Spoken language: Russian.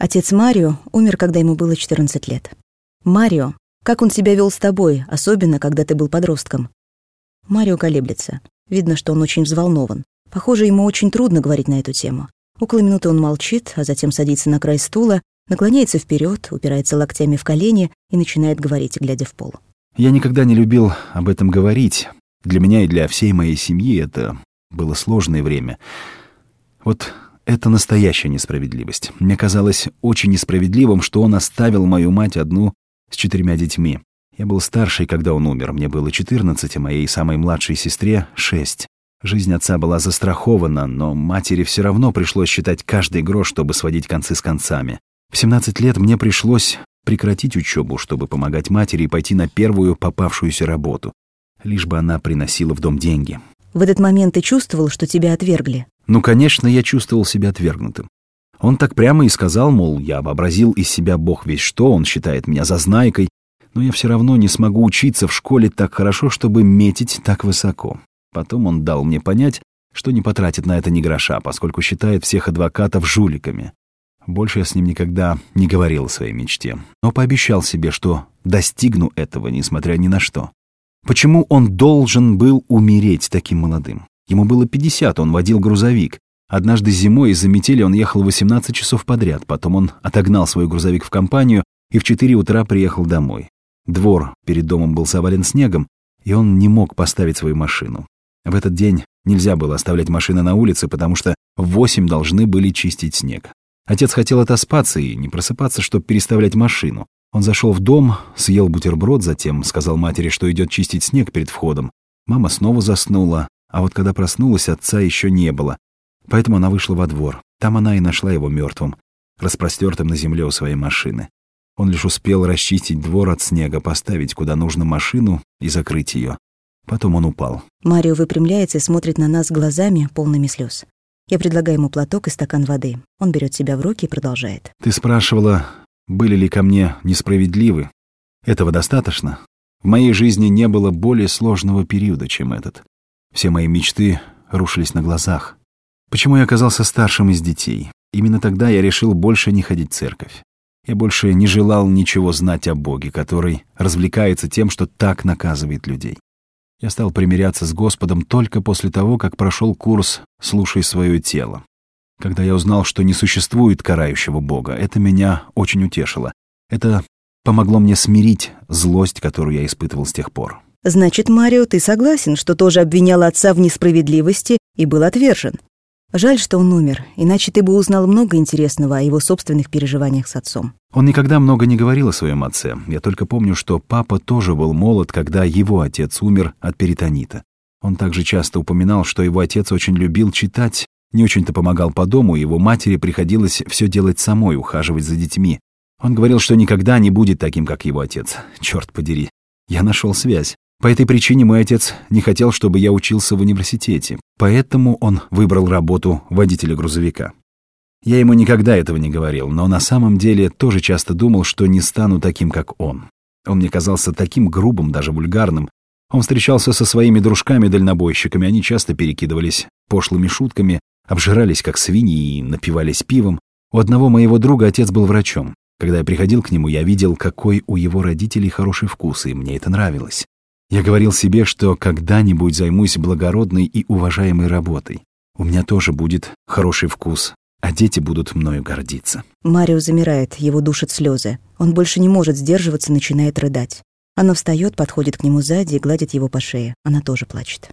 Отец Марио умер, когда ему было 14 лет. Марио, как он себя вел с тобой, особенно когда ты был подростком? Марио колеблется. Видно, что он очень взволнован. Похоже, ему очень трудно говорить на эту тему. Около минуты он молчит, а затем садится на край стула, наклоняется вперед, упирается локтями в колени и начинает говорить, глядя в пол. Я никогда не любил об этом говорить. Для меня и для всей моей семьи это было сложное время. Вот это настоящая несправедливость. Мне казалось очень несправедливым, что он оставил мою мать одну с четырьмя детьми. Я был старший, когда он умер. Мне было 14, а моей самой младшей сестре — 6. Жизнь отца была застрахована, но матери все равно пришлось считать каждый грош, чтобы сводить концы с концами. В 17 лет мне пришлось прекратить учебу, чтобы помогать матери и пойти на первую попавшуюся работу. Лишь бы она приносила в дом деньги. В этот момент ты чувствовал, что тебя отвергли? Ну, конечно, я чувствовал себя отвергнутым. Он так прямо и сказал, мол, я вообразил из себя бог весь что, он считает меня зазнайкой, но я все равно не смогу учиться в школе так хорошо, чтобы метить так высоко. Потом он дал мне понять, что не потратит на это ни гроша, поскольку считает всех адвокатов жуликами. Больше я с ним никогда не говорил о своей мечте, но пообещал себе, что достигну этого, несмотря ни на что. Почему он должен был умереть таким молодым? Ему было 50, он водил грузовик. Однажды зимой из-за метели он ехал 18 часов подряд, потом он отогнал свой грузовик в компанию и в 4 утра приехал домой. Двор перед домом был завален снегом, и он не мог поставить свою машину. В этот день нельзя было оставлять машины на улице, потому что в 8 должны были чистить снег. Отец хотел отоспаться и не просыпаться, чтобы переставлять машину. Он зашел в дом, съел бутерброд, затем сказал матери, что идет чистить снег перед входом. Мама снова заснула, а вот когда проснулась, отца еще не было. Поэтому она вышла во двор. Там она и нашла его мертвым, распростертым на земле у своей машины. Он лишь успел расчистить двор от снега, поставить куда нужно машину и закрыть ее. Потом он упал. Марио выпрямляется и смотрит на нас глазами, полными слез. Я предлагаю ему платок и стакан воды. Он берет себя в руки и продолжает. Ты спрашивала, были ли ко мне несправедливы? Этого достаточно? В моей жизни не было более сложного периода, чем этот. Все мои мечты рушились на глазах. Почему я оказался старшим из детей? Именно тогда я решил больше не ходить в церковь. Я больше не желал ничего знать о Боге, который развлекается тем, что так наказывает людей. Я стал примиряться с Господом только после того, как прошел курс «Слушай свое тело». Когда я узнал, что не существует карающего Бога, это меня очень утешило. Это помогло мне смирить злость, которую я испытывал с тех пор. Значит, Марио, ты согласен, что тоже обвинял отца в несправедливости и был отвержен. Жаль, что он умер, иначе ты бы узнал много интересного о его собственных переживаниях с отцом. Он никогда много не говорил о своем отце. Я только помню, что папа тоже был молод, когда его отец умер от перитонита. Он также часто упоминал, что его отец очень любил читать не очень-то помогал по дому, его матери приходилось все делать самой, ухаживать за детьми. Он говорил, что никогда не будет таким, как его отец. Черт подери. Я нашел связь. По этой причине мой отец не хотел, чтобы я учился в университете. Поэтому он выбрал работу водителя грузовика. Я ему никогда этого не говорил, но на самом деле тоже часто думал, что не стану таким, как он. Он мне казался таким грубым, даже вульгарным. Он встречался со своими дружками-дальнобойщиками, они часто перекидывались пошлыми шутками, обжирались как свиньи и напивались пивом. У одного моего друга отец был врачом. Когда я приходил к нему, я видел, какой у его родителей хороший вкус, и мне это нравилось. Я говорил себе, что когда-нибудь займусь благородной и уважаемой работой. У меня тоже будет хороший вкус, а дети будут мною гордиться. Марио замирает, его душат слезы. Он больше не может сдерживаться, начинает рыдать. Она встает, подходит к нему сзади и гладит его по шее. Она тоже плачет.